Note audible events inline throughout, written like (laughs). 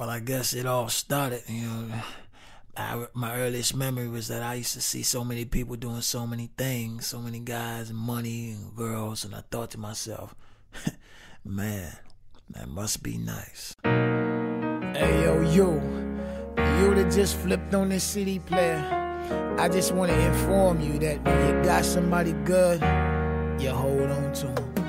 Well, I guess it all started, you know. I, my earliest memory was that I used to see so many people doing so many things, so many guys and money and girls, and I thought to myself, (laughs) man, that must be nice. Hey yo, you, you that just flipped on this CD player. I just want to inform you that when you got somebody good, you hold on to them.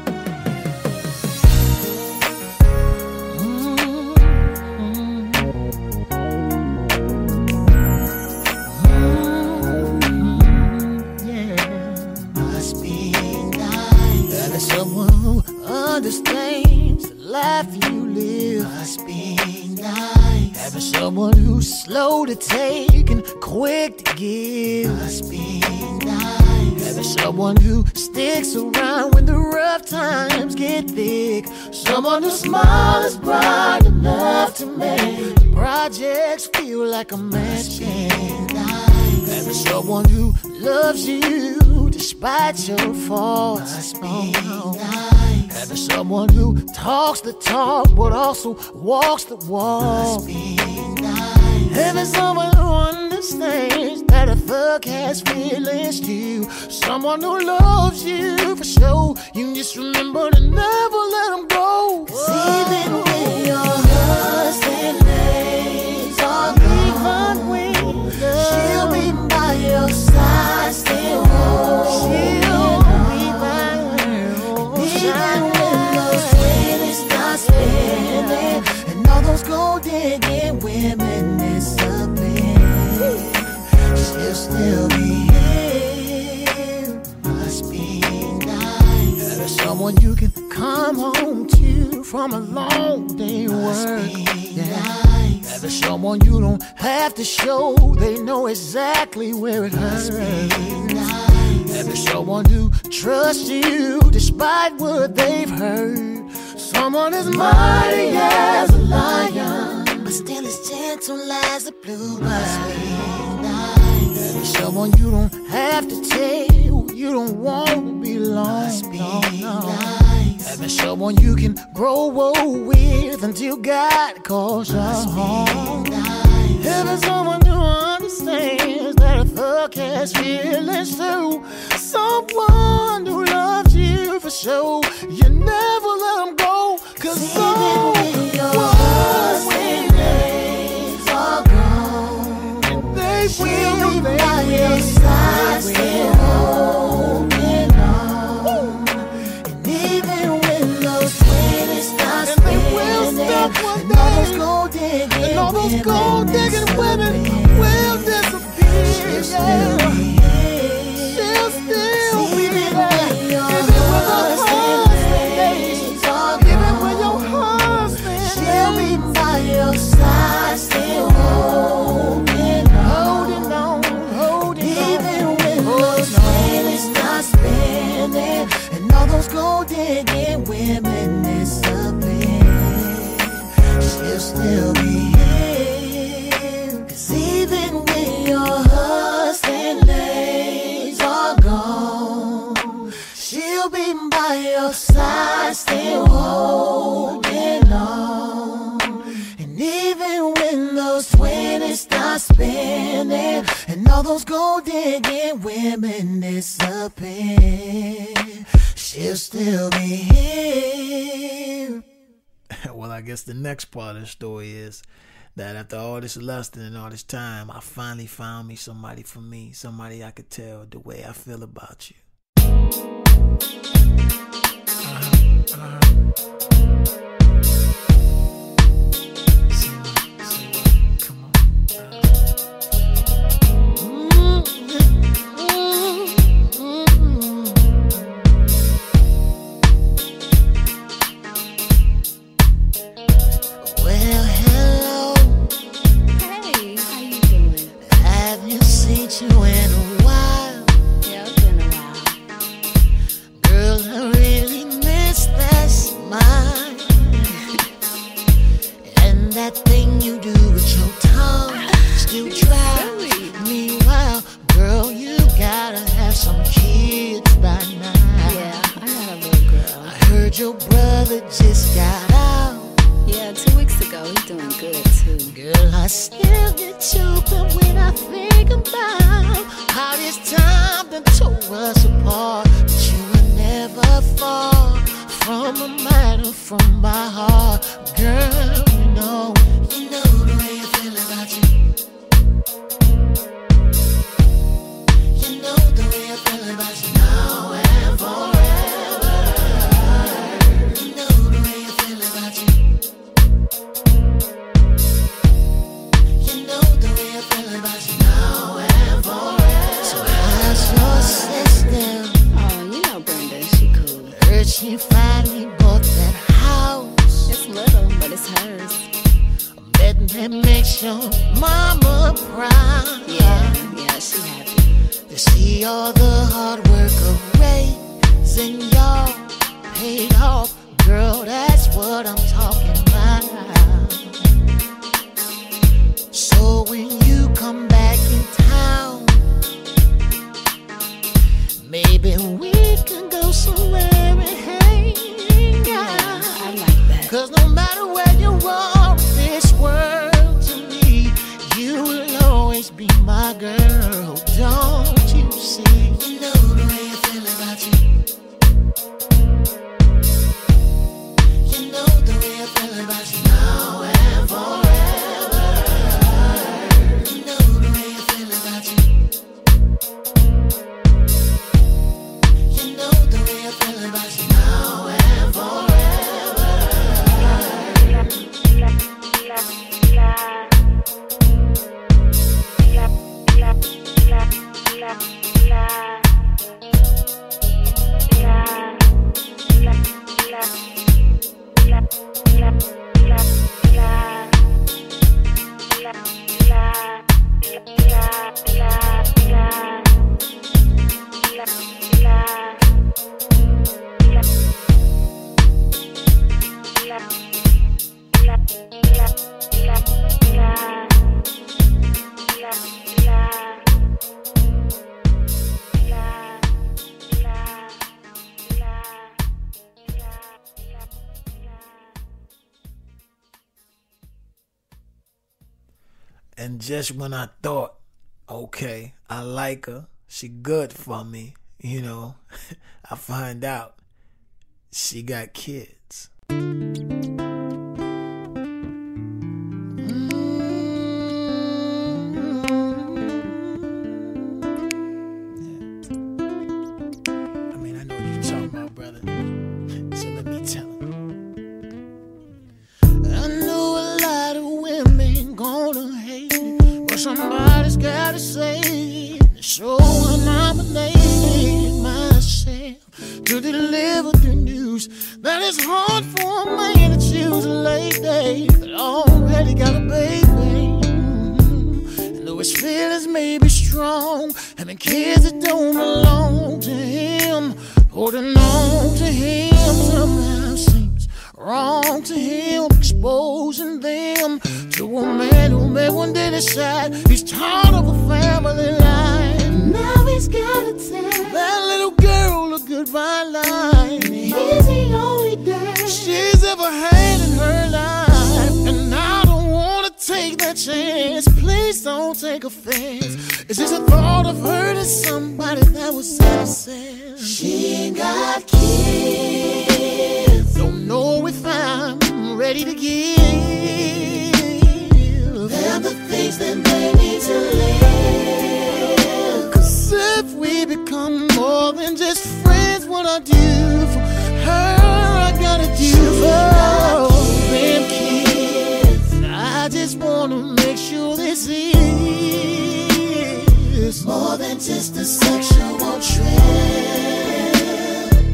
Understands the life you live. Must be nice. Having someone who's slow to take and quick to give. Must be nice. Having someone who sticks around when the rough times get thick. Someone whose smile is bright enough to make the projects feel like a match can. Having someone who loves you despite your faults. Must be Oh, nice. Having someone who talks the talk but also walks the walk. Nice. Having someone who understands that a thug has feelings too. Someone who loves you for sure. You just remember to never let them go. Even when your to show, they know exactly where it hurts. Nice. there's someone who trusts you despite what they've heard. Someone as mighty as a lion, But still as gentle as a blue must be nice. Having someone you don't have to tell, you don't want to be. Must be nice. Having someone you can grow old with until God calls you home. Having someone who understands that a thug has feelings too. Someone who loves you for sure. You never let them go. Cause Even when your husband days are gone, they she'll will, be they will, side, still holding on. And even when those start And they will spinning, stop one and all those all those gold digging women will disappear. Yeah. Digging women disappear, she'll still be here. (laughs) well, I guess the next part of the story is that after all this lusting and all this time, I finally found me somebody for me, somebody I could tell the way I feel about you. Well, Girl, I still get choked up when I think about how this time done tore us apart. But you were never far from a matter from my heart. Just when I thought, okay, I like her, she good for me, you know, (laughs) I find out she got kids. Holding on to him somehow seems wrong to him, exposing them to a man who may one day decide he's tired of a family life. Now he's gotta tell that little girl a goodbye line. He's the only dad she's ever had in her life, and I don't wanna take that chance. Please don't take offense. It's just a thought of hurting somebody that was innocent. She got kids. Don't know if I'm ready to give them the things that they need to live. Cause if we become more than just friends, what I do for her, I gotta do for is more than just a sexual trip.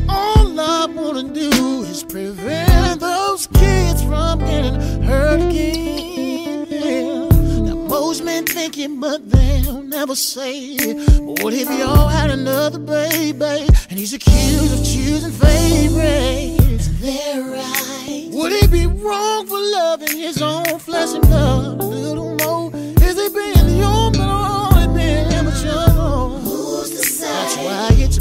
All I wanna do is prevent those kids from getting hurt again. Now most men think it, but they'll never say it. But what if y'all had another baby and he's accused of choosing favorites? They're right. Would he be wrong for loving his own flesh and blood a little more?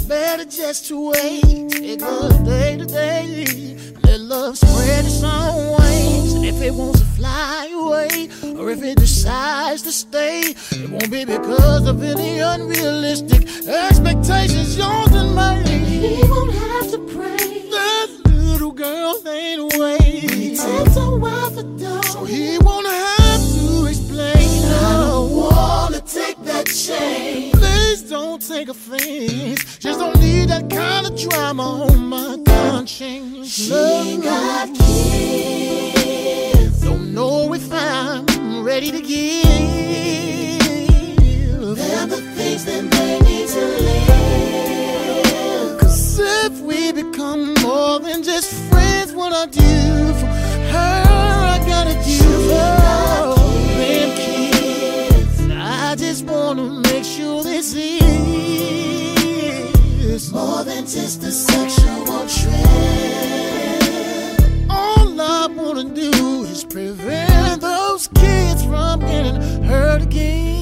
Better just to wait. Take a day to day. Let love spread its own wings. And if if it wants to fly away or if it decides to stay, it won't be because of any unrealistic expectations yours and mine. He won't have to pray. That little girl ain't away. Take offense. Just don't need that kind of drama on my conscience. She Love, got kids. Don't know if I'm ready to give. They're the things that they need to live. Cause if we become more than just friends, what I do for her, I gotta do Than just a sexual trip. All I wanna do is prevent those kids from getting hurt again.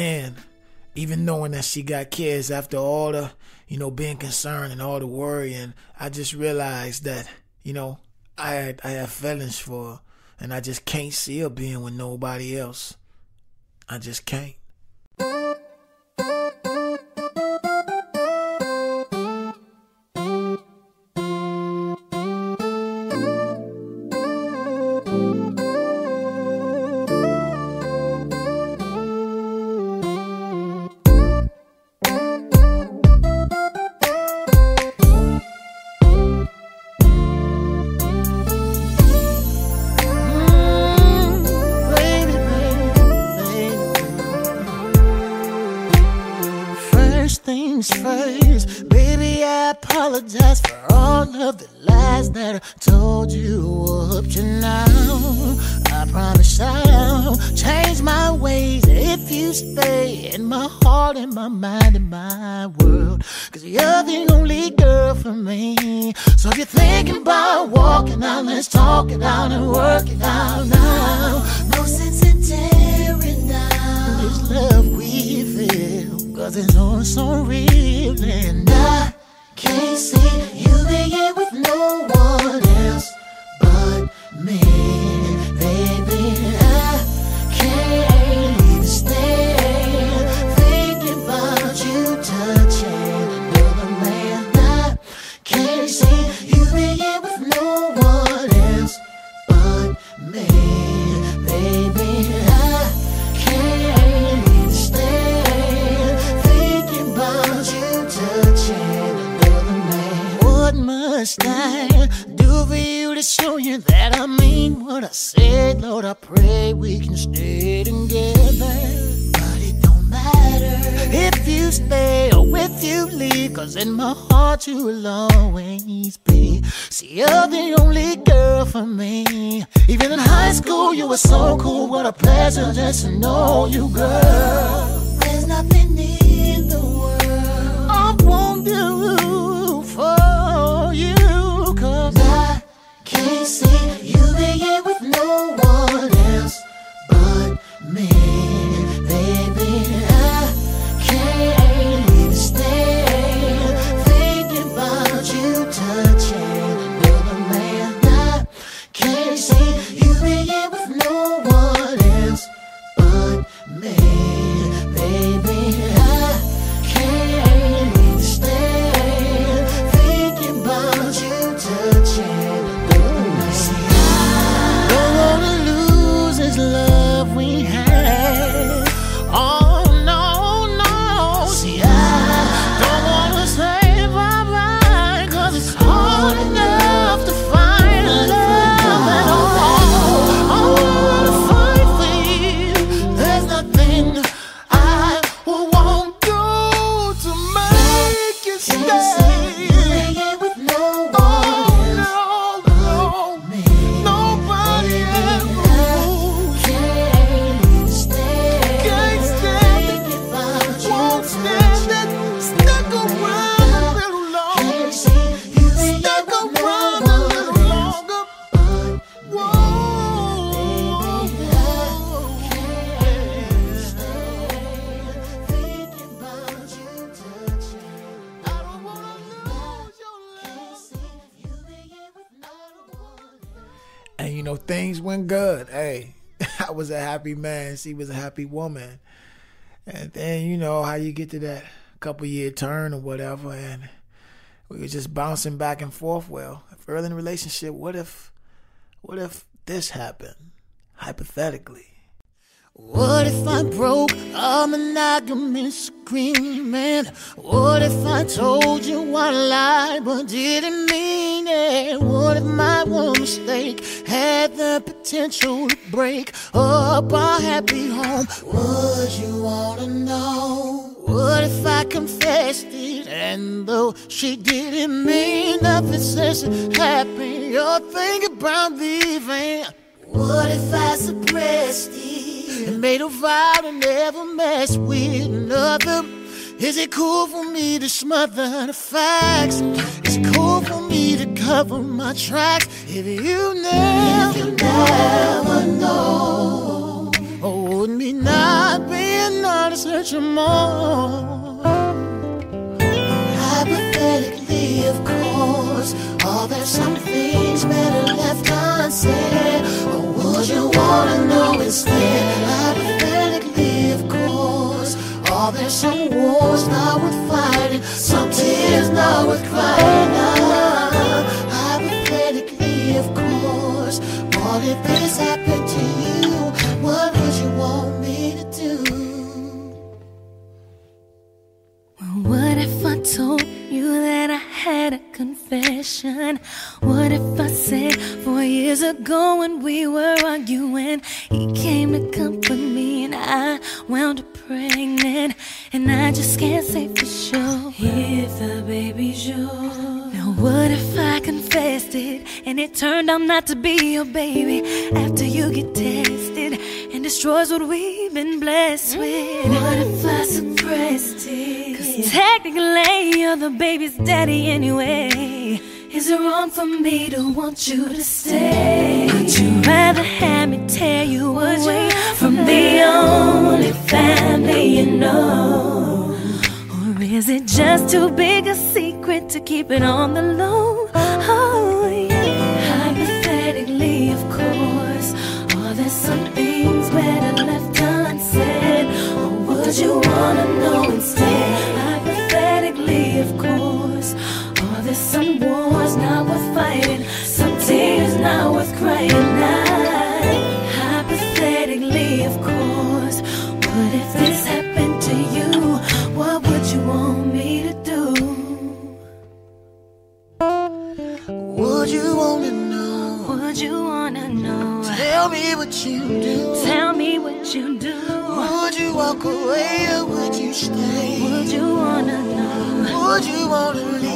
Then, even knowing that she got kids after all the, you know, being concerned and all the worrying, I just realized that, you know, I had, I have feelings for her, and I just can't see her being with nobody else. I just can't. Lord, I pray we can stay together. But it don't matter. If you stay or if you leave, cause in my heart you will always be. See, you're the only girl for me. Even in high school, you were so cool. What a pleasure just to know you, girl. There's nothing in the world I won't do for you, cause I can't see no one things went good. Hey, (laughs) I was a happy man. She was a happy woman. And then you know how you get to that couple year turn or whatever, and we were just bouncing back and forth. Well, if early in the relationship, what if, what if this happened, hypothetically? What if I broke a monogamous agreement? What if I told you I lied but didn't mean it? What if my one mistake had the potential to break up our happy home? Would you wanna know? What if I confessed it and though she didn't mean nothing since it happened? You're thinking about leaving. What if I suppressed it and made a vow to never mess with another? Is it cool for me to smother the facts? Is it cool for me to cover my tracks? If you never, if you never know, oh, wouldn't be not being honest hurt you more? Hypothetically, of course, are there some things better left unsaid? Or would you wanna know instead? Hypothetically, of course, are there some wars not worth fighting? Some tears not worth crying? Ah, hypothetically, of course, what if this ago when we were arguing, he came to comfort me and I wound up pregnant, and I just can't say for sure if the baby's yours. Now what if I confessed it and it turned out not to be your baby after you get tested and destroys what we've been blessed with? Mm. What if I suppressed it? Cause technically you're the baby's daddy anyway. Is it wrong for me to want you to stay? Would you rather have me tear you away from the only family you know? Or is it just too big a secret to keep it on the low? Not worth crying? Now, hypothetically, of course, what if this happened to you? What would you want me to do? Would you wanna know? Would you wanna know? Tell me what you do. Tell me what you do. Would you walk away or would you stay? Would you wanna know? Would you wanna leave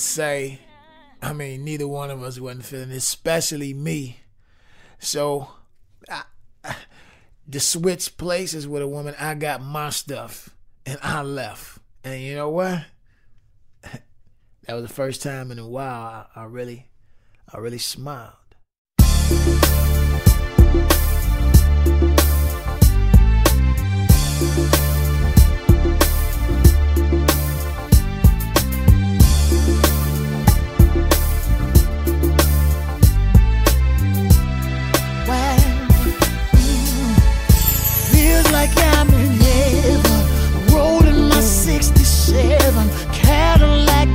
say, I mean, neither one of us wasn't feeling especially me. So, I, I, to switch places with a woman, I got my stuff and I left. And you know what? (laughs) that was the first time in a while I, I really, I really smiled. I'm. Rolling my 67 Cadillac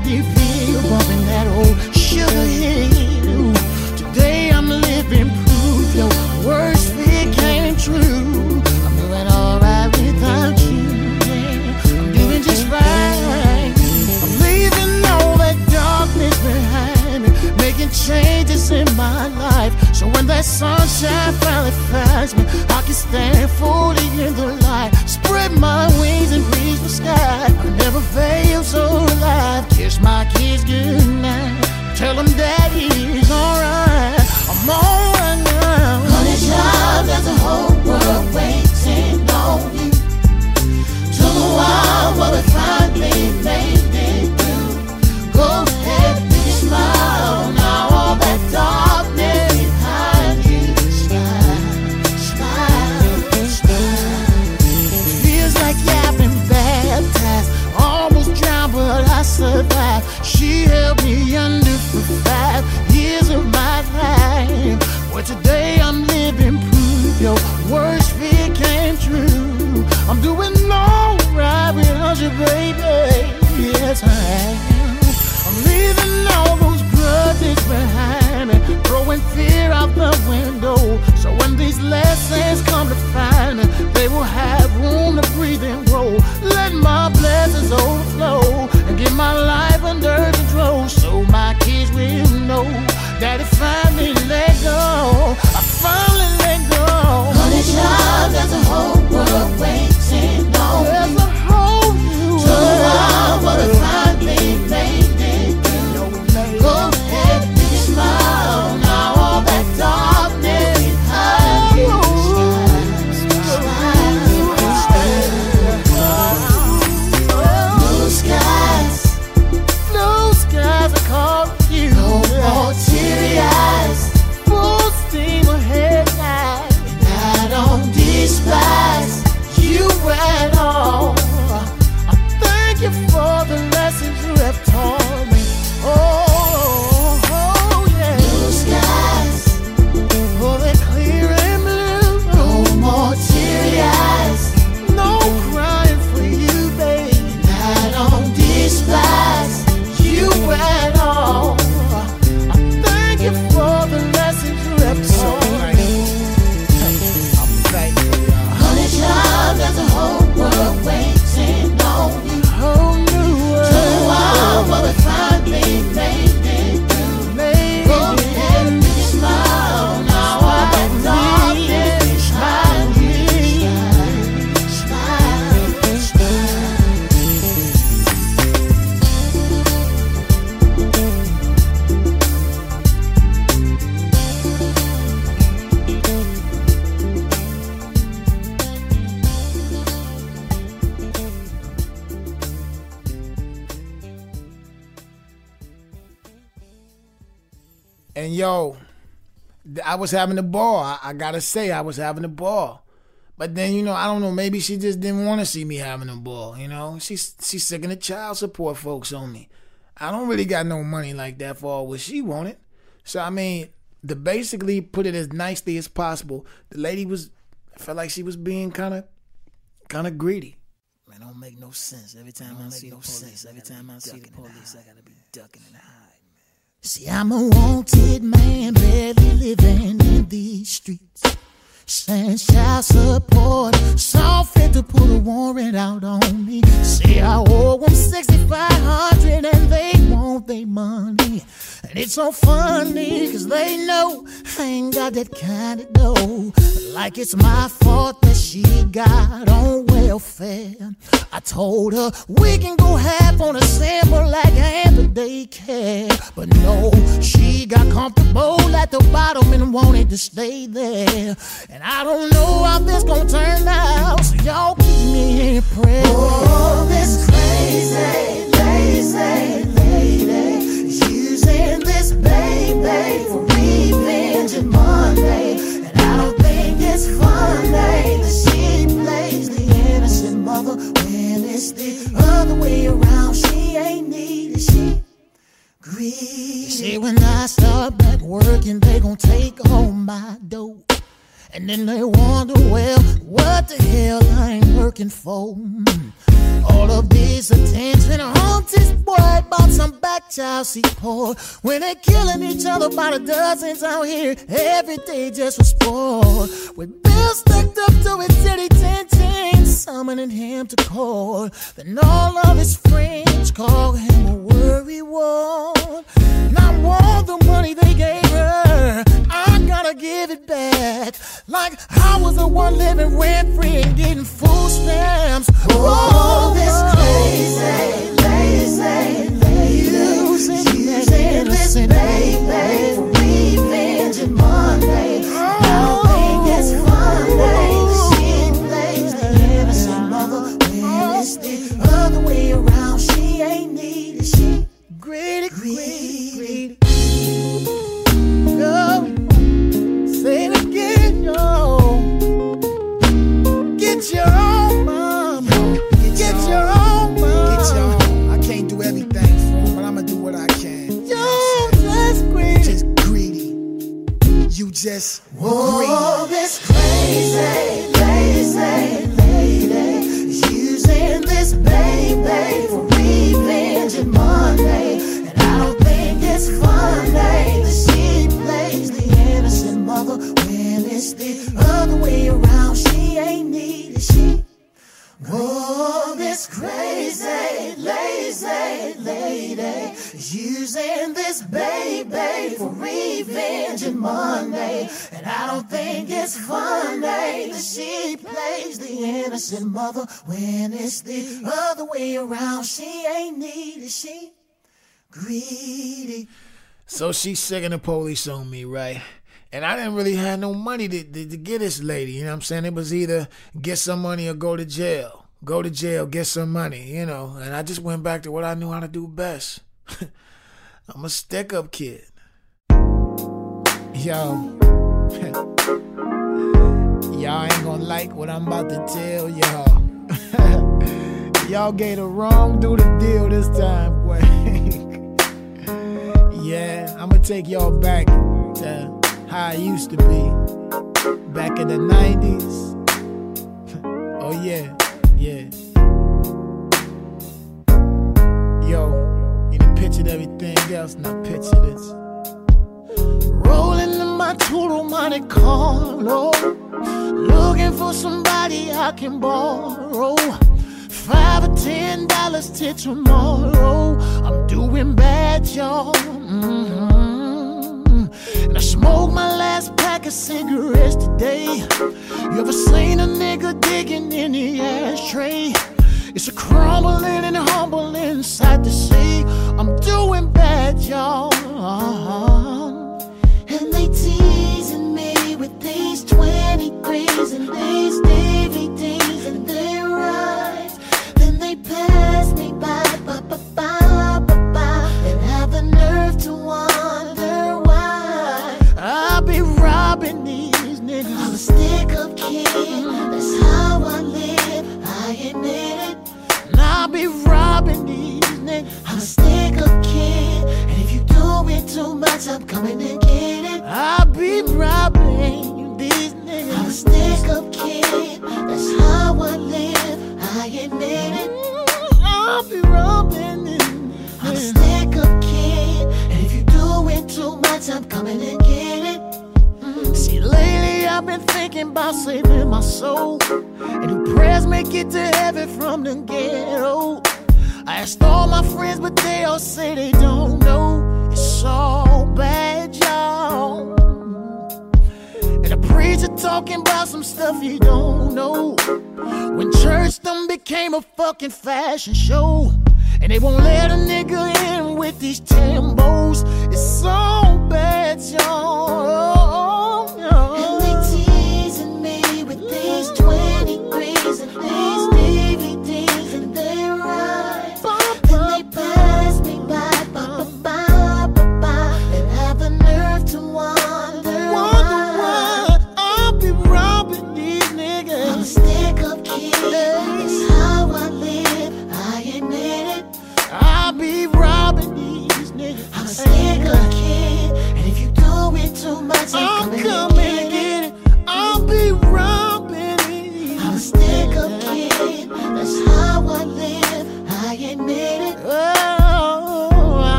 that old sugar hill. Today I'm living proof your worst fear came true. I'm doing alright without you. I'm doing just fine. I'm leaving all that darkness behind making changes in my life. So when that sunshine finally finds me, I can stand fully in the light. Spread my wings and reach the sky. I never fail so alive. Kiss my kids good night. Tell them daddy's alright. I'm alright now. Honey, child, there's a whole world waiting on you. To the wild, but we finally made it through. Go ahead, it smile. Now all that darkness She held me under for five years of my life. Well, today I'm living proof your worst fear came true. I'm doing all right without you, baby. Yes, I am. I'm leaving all those grudges behind me, throwing fear out the window. So when these lessons come to find me, they will have room to breathe and grow. Let my blessings overflow and get my life under control. So my kids will know that if I finally let go, I finally let go. Honey, child, there's a whole world waiting on There's was having a ball. I, I gotta say, I was having a ball. But then you know, I don't know. Maybe she just didn't want to see me having a ball. You know, she's she's sick of the child support folks on me. I don't really got no money like that for all what she wanted. So I mean, to basically put it as nicely as possible, the lady was I felt like she was being kind of kind of greedy. Man, don't make no sense. Every time I see no police, every time I see the police, I gotta be ducking and hiding. See, I'm a wanted man, barely living in these streets. Since child support, fit to put a warrant out on me. Say I owe them 6500 and they want their money. And it's so funny, cause they know I ain't got that kind of dough. Like it's my fault that she got on welfare. I told her we can go half on a sample like and the daycare. But no, she got comfortable at the bottom and wanted to stay there. And I don't know how this gonna turn out, so y'all keep me in prayer. Oh, this crazy, lazy lady using this baby for revenge and Monday. And I don't think it's funny that she plays the innocent mother when it's the other way around. She ain't needed, she greedy. See, when I start back working, they gon' take all my dough. And then they wonder, well, what the hell I ain't working for? All of this attention on this boy about some back child support. When they're killing each other by the dozens out here, every day just for sport. With bills stacked up to his city ten ten, summoning him to court. Then all of his friends call him a worry ward. Not want the money they gave her. I gotta give it back. Like I was the one living rent free and getting food stamps. Oh, So she's sick the police on me, right? And I didn't really have no money to, to, to get this lady. You know what I'm saying? It was either get some money or go to jail. Go to jail, get some money, you know. And I just went back to what I knew how to do best. (laughs) I'm a stick up kid. Yo. (laughs) y'all ain't gonna like what I'm about to tell y'all. (laughs) y'all gave the wrong dude a deal this time, boy. Yeah, I'm gonna take y'all back to how I used to be. Back in the 90s. (laughs) oh, yeah, yeah. Yo, you done pictured everything else, now picture this. Rolling in my Turo Monte Carlo. Looking for somebody I can borrow. Five or ten dollars till tomorrow. I'm doing bad, y'all. Mhm. And I smoked my last pack of cigarettes today. You ever seen a nigga digging in the ashtray? It's a crumbling and humbling sight to see. I'm doing bad, y'all. And I'm coming to get it. I'll be robbing these niggas. I'm a stick up kid, that's how I live. I admit it. Mm, I'll be robbing these niggas. I'm a stick up kid, and if you do it too much, I'm coming to get it. Mm. See, lately I've been thinking about saving my soul. And do prayers make it to heaven from the ghetto? I asked all my friends, but they all say they don't know. It's all bad, y'all. And the preacher talking about some stuff you don't know. When church done became a fucking fashion show. And they won't let a nigga in with these Timbos. It's so bad, y'all.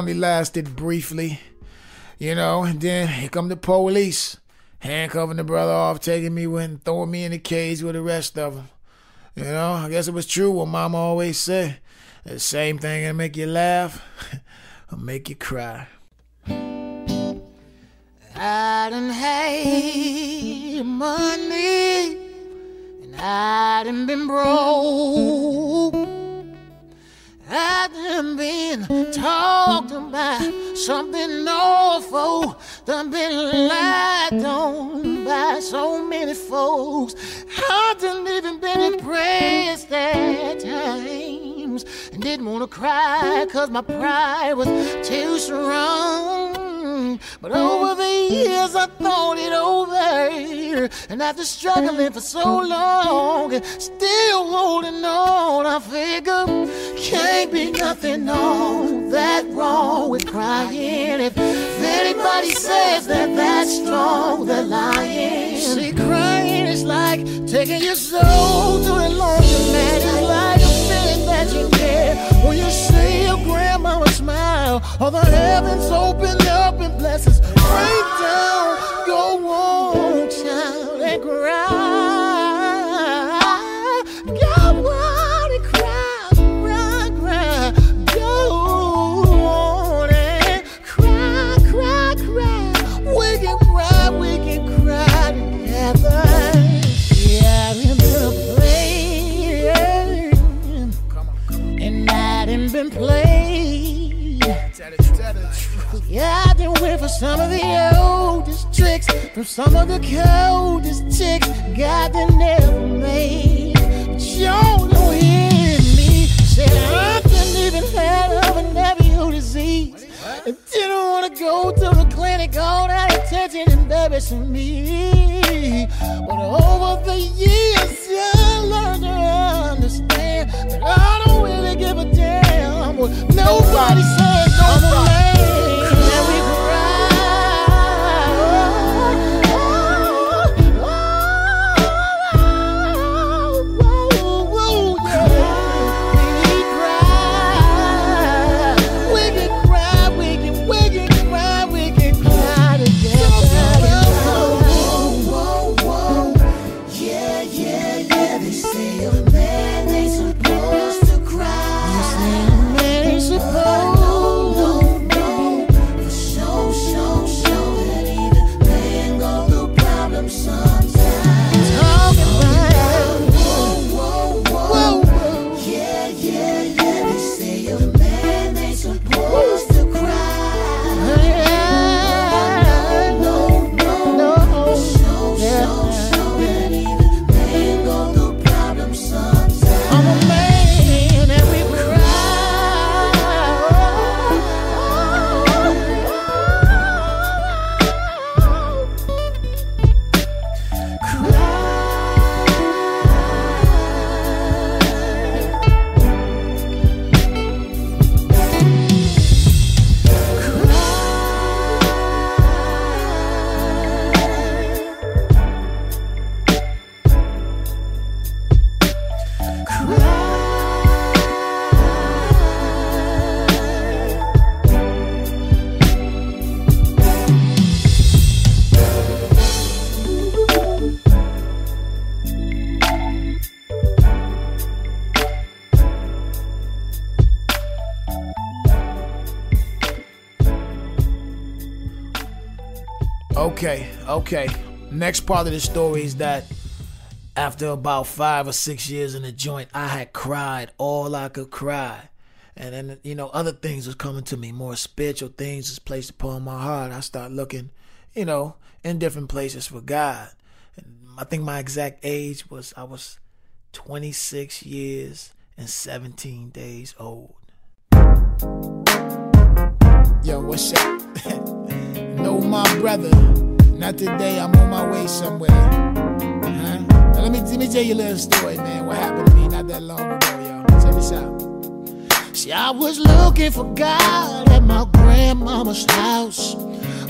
Only lasted briefly. You know, and then here come the police handcuffing the brother off, taking me and throwing me in the cage with the rest of them. You know, I guess it was true what mama always said. The same thing can make you laugh (laughs) or make you cry. I done had money and I done been broke. I done been talked about something awful. Done been lied on by so many folks. I done even been impressed at times and didn't wanna cry cause my pride was too strong. But over the years I thought it over. And after struggling for so long still holding on, I figure can't be nothing all that wrong with crying. If anybody says that that's strong, they're lying. See, crying is like taking your soul to a laundromat. It's like a feeling that you get when you smile. All the heavens open up and blessings rain down. Go on, child, and cry. Some of the oldest tricks from some of the coldest chicks God that never made. But y'all don't hear me. Said I didn't even have a nephew disease. And didn't wanna go to the clinic, all that attention embarrassing me. But over the years, I learned to understand that I don't really give a damn what nobody says. I'm Okay. Next part of the story is that after about five or six years in the joint, I had cried all I could cry. And then, you know, other things was coming to me, more spiritual things was placed upon my heart. I started looking, you know, in different places for God. And I think my exact age was, I was 26 years and 17 days old. Yo, what's up? (laughs) know my brother. Not today, I'm on my way somewhere. Huh? Now let me let me tell you a little story, man. What happened to me not that long ago, yo. Check this out. See, I was looking for God at my grandmama's house.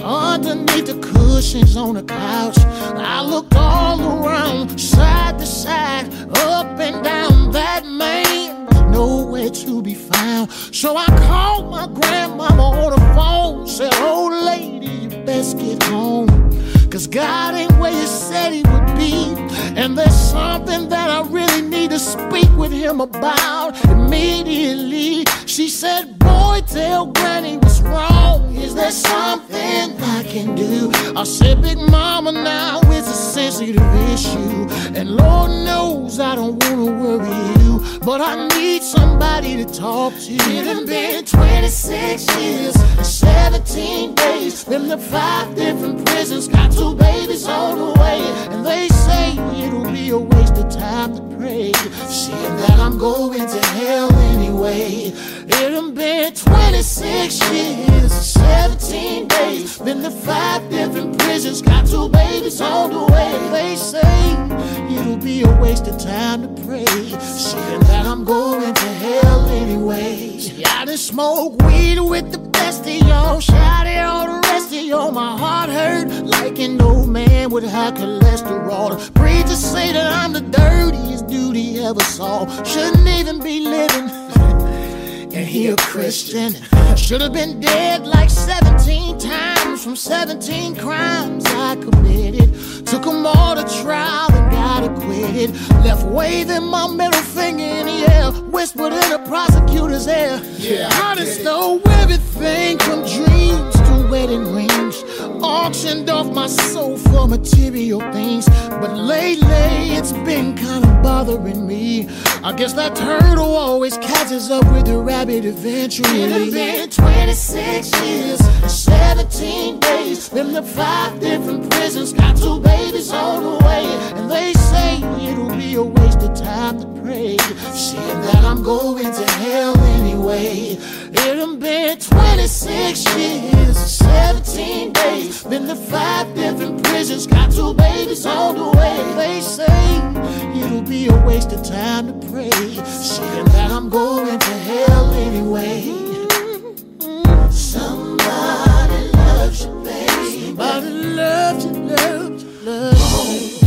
Underneath the cushions on the couch, I looked all around, side to side, up and down. That man nowhere to be found. So I called my grandmama on the phone, said, "Old lady, you best get home." Cause God ain't where you said he would be. And there's something that I really need to speak with him about immediately. She said, Boy, tell Granny what's wrong. Is there something I can do? I said, Big Mama, now it's a sensitive issue. And Lord knows I don't wanna worry you. But I need somebody to talk to. It done been 26 years and 17 days. Been to five different prisons, got two babies on the way. And they say it'll be a waste of time to pray. Seeing that I'm going to hell anyway. It done been 26 years, 17 days. Been to five different prisons, got two babies on the way. They say it'll be a waste of time to pray. Seeing that I'm going to hell anyway. See, I done smoke weed with the best of y'all. Shout it all the rest of y'all. My heart hurt like an old man with high cholesterol. Preachers say that I'm the dirtiest dude he ever saw. Shouldn't even be living. And he a Christian. Should have been dead like 17 times from 17 crimes I committed. Took them all to trial and got acquitted. Left waving my middle finger in the air. Whispered in the prosecutor's ear. Yeah, I just stole everything from dreams wedding rings. Auctioned off my soul for material things. But lately it's been kind of bothering me. I guess that turtle always catches up with the rabbit eventually. It done been 26 years, 17 days. Been to five different prisons, got two babies on the way. And they say it'll be a waste of time to pray. Seeing that I'm going to hell anyway. It done been 26 years, 17 days. Been to five different prisons, got two babies on the way. They say it'll be a waste of time to pray. Seeing that I'm going to hell anyway. Somebody loves you, baby. Somebody loves you, loves you, loves you.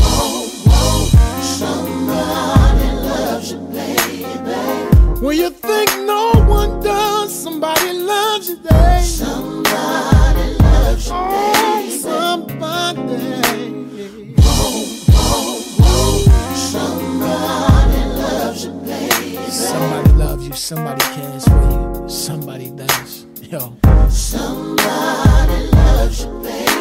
Somebody loves you, baby. When you think no one somebody loves you, baby. Somebody loves you, baby. Oh, somebody. Somebody loves you, baby. Somebody loves you, somebody cares for you, somebody does. Yo. Somebody loves you, baby.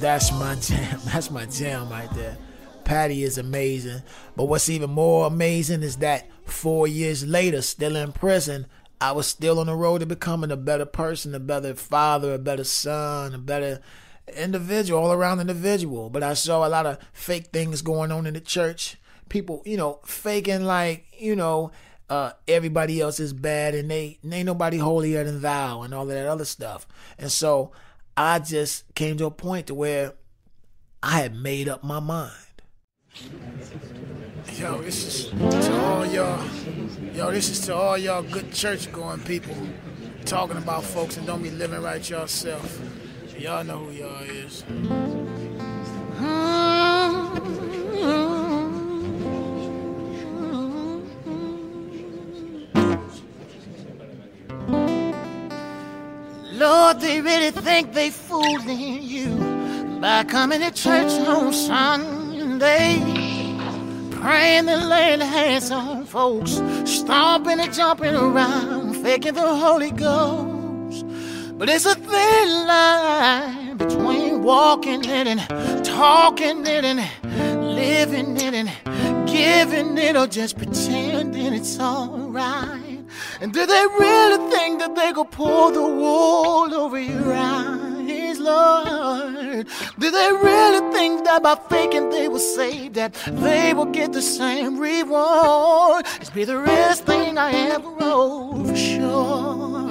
That's my jam. (laughs) That's my jam right there. Patti is amazing. But what's even more amazing is that four years later, still in prison, I was still on the road to becoming a better person, a better father, a better son, a better individual, all around individual. But I saw a lot of fake things going on in the church. People, you know, faking like, you know, uh, everybody else is bad and they ain't nobody holier than thou and all of that other stuff. And so I just came to a point to where I had made up my mind. Yo, this is to all y'all. Yo, this is to all y'all good church going people talking about folks and don't be living right yourself. Y'all know who y'all is. Lord, they really think they fooling you by coming to church on Sunday, praying and laying hands on folks, stomping and jumping around, faking the Holy Ghost. But it's a thin line between walking it and talking it and living it and giving it or just pretending it's alright. And do they really think that they could pull the wool over your eyes, Lord? Do they really think that by faking they will say that they will get the same reward? It's be the realest thing I ever wrote for sure.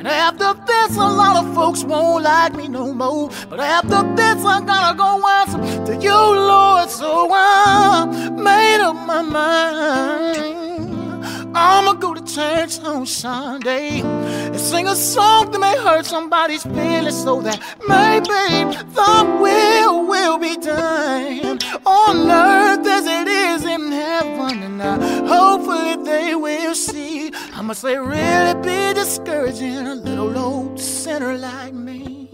And after this, a lot of folks won't like me no more. But after this, I gotta go answer to you, Lord. So I made up my mind. I'ma go to church on Sunday and sing a song that may hurt somebody's feelings so that maybe the will will be done on earth as it is in heaven. And uh, hopefully they will see. I must say, really be discouraging a little old sinner like me.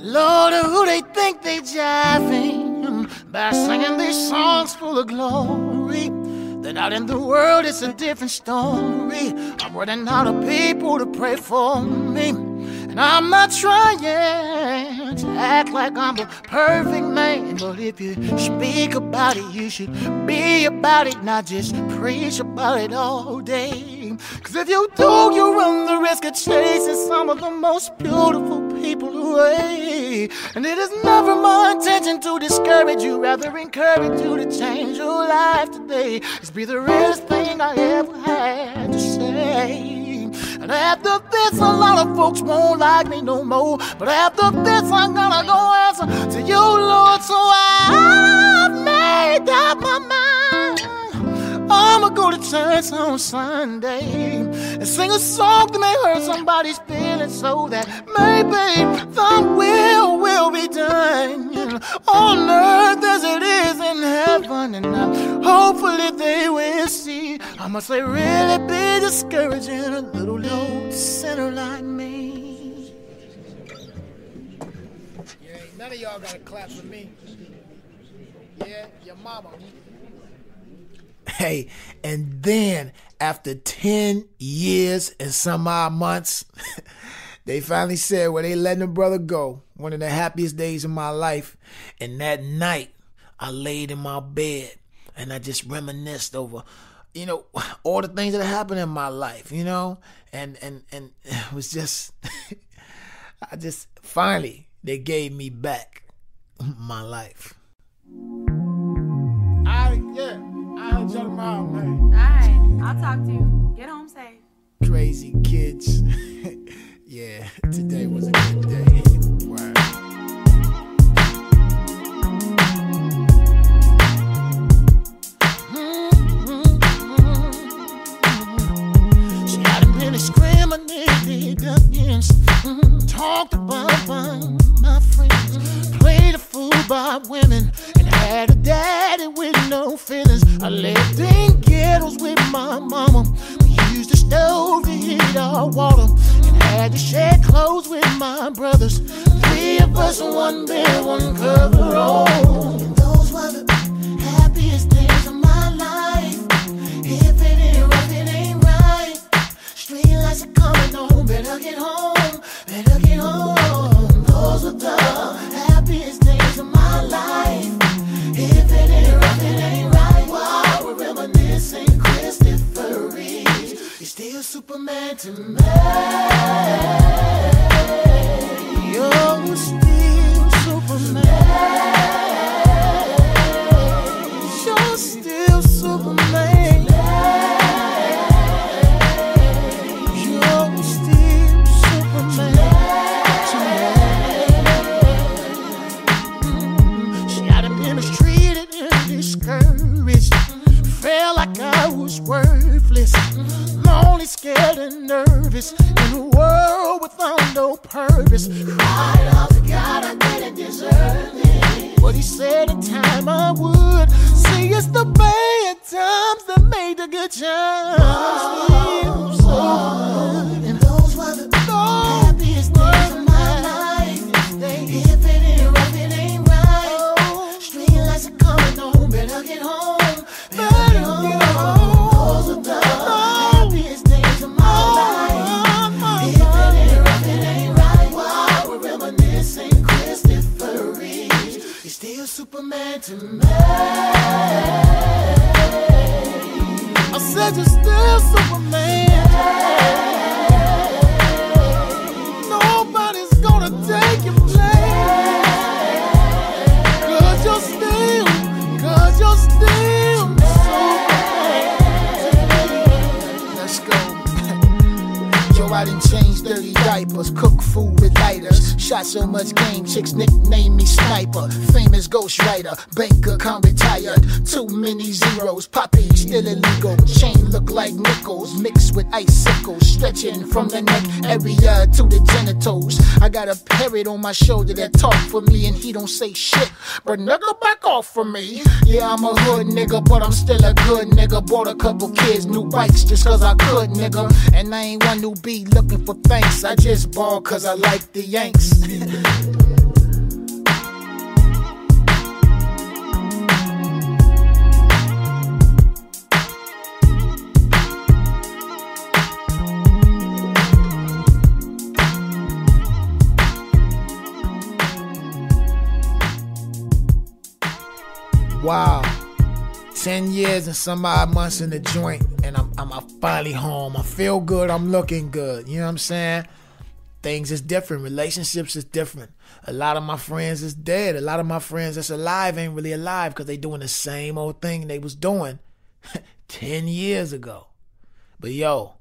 Lord, who they think they jiving by singing these songs full of glory. Then out in the world, it's a different story. I'm running out of people to pray for me. And I'm not trying to act like I'm a perfect man. But if you speak about it, you should be about it, not just preach about it all day. Cause if you do, you run the risk of chasing some of the most beautiful people away. And it is never my intention to discourage you, rather encourage you to change your life today. It's be the realest thing I ever had to say. And after this, a lot of folks won't like me no more. But after this, I'm gonna go answer to you, Lord. So I've made up my mind. I'ma go to church on Sunday and sing a song that may hurt somebody's feelings so that maybe the will will be done on earth as it is in heaven. And uh, hopefully they will see. I must say, really be discouraging a little old sinner like me. None of y'all gotta clap for me. Yeah, your mama. Hey, and then after 10 years and some odd months, (laughs) they finally said, well, they letting the brother go. One of the happiest days of my life. And that night, I laid in my bed and I just reminisced over, you know, (sighs) all the things that happened in my life, you know? And, and, and (sighs) it was just, (laughs) I just, finally, they gave me back (laughs) my life. I yeah, I'll hit you tomorrow, man. Alright, I'll talk to you. Get home safe. crazy kids. (laughs) yeah, today was a good day. Word. She hadn't been discriminated against. Mm, Talked about by my friends. Played a fool by women. Had a daddy with no feelings. I lived in ghettos with my mama. We used the stove to heat our water. And had to share clothes with my brothers. Three of us, one bed, one cover. Oh, those were the happiest days of my life. If it ain't right, it ain't right. Street lights are coming on, better get home, better get home. Those were the cook food with lighters. Shot so much game, chicks nickname me Sniper. Famous ghostwriter, banker, come retired. Too many zeros, poppy still illegal. Chain look like nickels, mixed with icicles. Stretching from the neck area to the genitals. I got a parrot on my shoulder that talk for me and he don't say shit. But nigga, back off from me. Yeah, I'm a hood nigga, but I'm still a good nigga. Bought a couple kids new bikes just cause I could, nigga. And I ain't one who be looking for thanks. I just ball cause I like the Yanks. wow. 10 years and some odd months in the joint, and I'm, I'm, I'm finally home. I feel good. I'm looking good. You know what I'm saying? Things is different. Relationships is different. A lot of my friends is dead. A lot of my friends that's alive ain't really alive because they doing the same old thing they was doing (laughs) 10 years ago. But yo,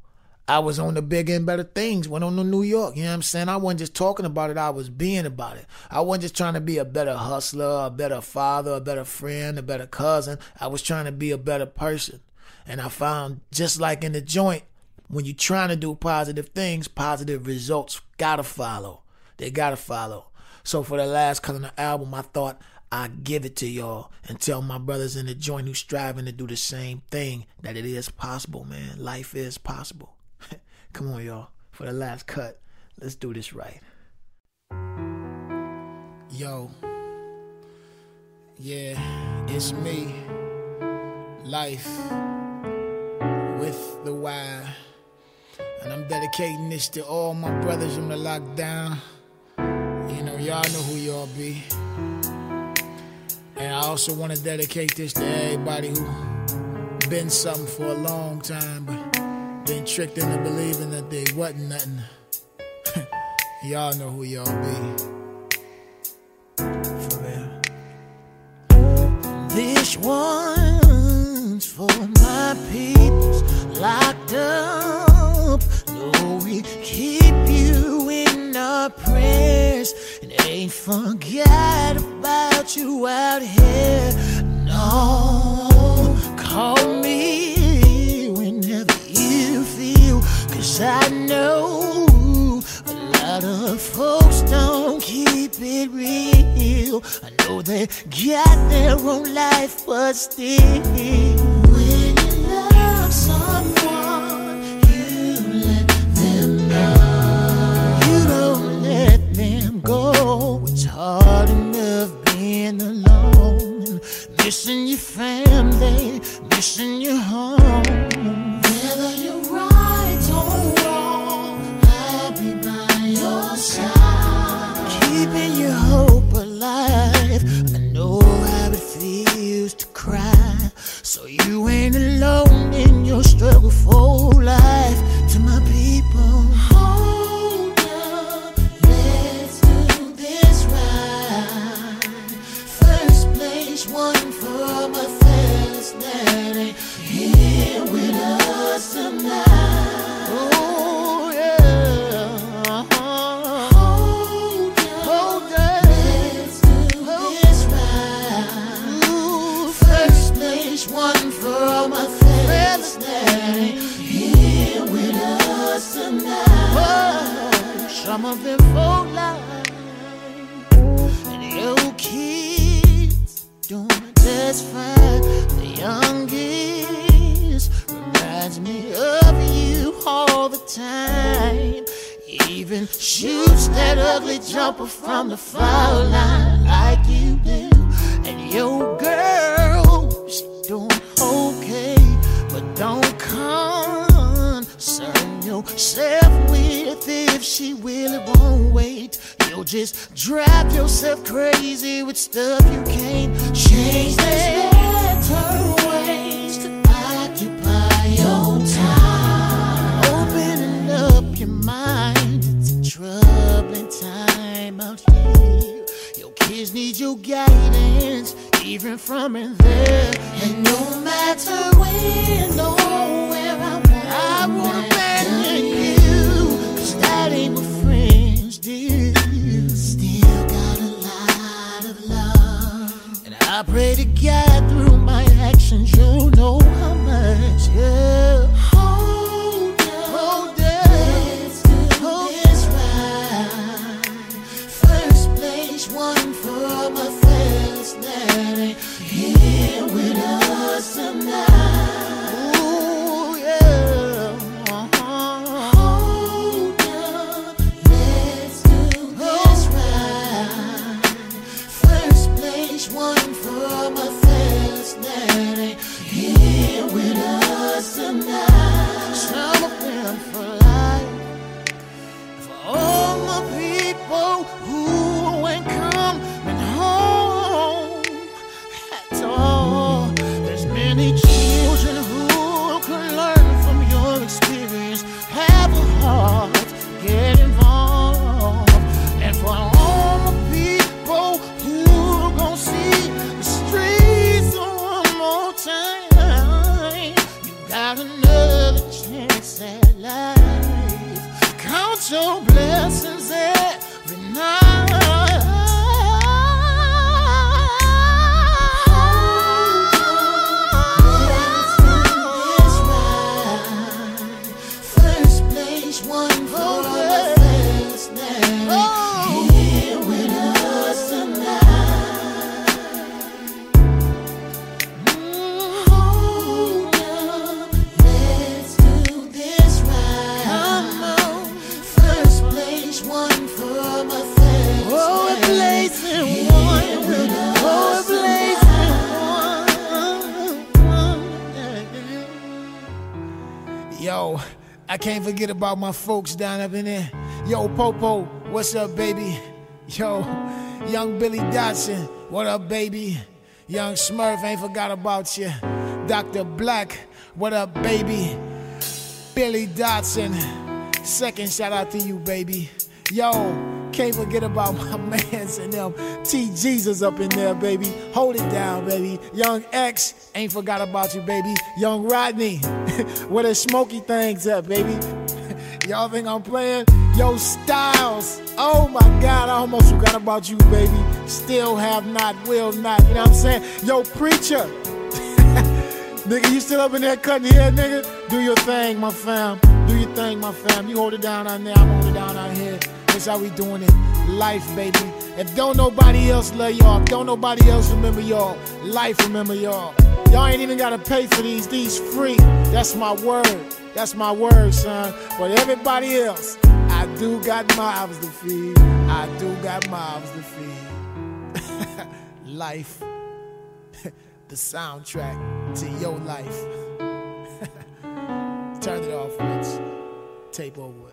I was on the bigger and better things, went on to New York. You know what I'm saying? I wasn't just talking about it, I was being about it. I wasn't just trying to be a better hustler, a better father, a better friend, a better cousin. I was trying to be a better person. And I found, just like in the joint, when you're trying to do positive things, positive results gotta follow. They gotta follow. So for the last cut of the album, I thought I give it to y'all and tell my brothers in the joint who's striving to do the same thing that it is possible, man. Life is possible. (laughs) Come on, y'all. For the last cut, let's do this right. Yo. Yeah, it's me. Lyfe with the Y. And I'm dedicating this to all my brothers in the lockdown. You know, y'all know who y'all be. And I also want to dedicate this to everybody who been something for a long time, but been tricked into believing that they wasn't nothing. (laughs) y'all know who y'all be. For real. This one's for my peoples locked up. No, we keep you in our prayers and ain't forgot about you out here. No, call me whenever you feel, cause I know a lot of folks don't keep it real. I know they got their own life, but still. Hard enough being alone, missing your family, missing your home. Whether you're right or wrong, I'll be by your side, keeping your hope alive. I know how it feels to cry, so you ain't alone in your struggle for life. To my people, of them for life and your kids doing just fine. The youngest reminds me of you all the time. Even shoots that ugly jumper from the foul line she really won't wait. You'll just drive yourself crazy with stuff you can't change. There's better ways to occupy your time. Opening up your mind. It's a troubling time out here. Your kids need your guidance, even from in there. And no matter when or where I want, I won't you. Friends, dear. Still got a lot of love. And I pray to God through my actions, you'll know how much, yeah. I can't forget about my folks down up in there. Yo, Popo, what's up, baby? Yo, young Billy Dotson, what up, baby? Young Smurf, ain't forgot about you. Dr. Black, what up, baby? Billy Dotson, second shout out to you, baby. Yo, can't forget about my (laughs) mans and them. T Jesus up in there, baby. Hold it down, baby. Young X, ain't forgot about you, baby. Young Rodney, (laughs) where the smoky things at, baby? (laughs) Y'all think I'm playing? Yo, Styles. Oh my God, I almost forgot about you, baby. Still have not, will not. You know what I'm saying? Yo, preacher. nigga, you still up in there cutting hair, nigga? Do your thing, my fam. Do your thing, my fam. You hold it down out there, I'm holding it down out here. That's how we doing it. Life, baby. If don't nobody else love y'all, if don't nobody else remember y'all, life remember y'all. Y'all ain't even gotta pay for these. These free. That's my word. That's my word, son. But everybody else, I do got mouths to feed. I do got mouths to feed. (laughs) life. (laughs) the soundtrack to your life. (laughs) Turn it off, Rich. Tape over.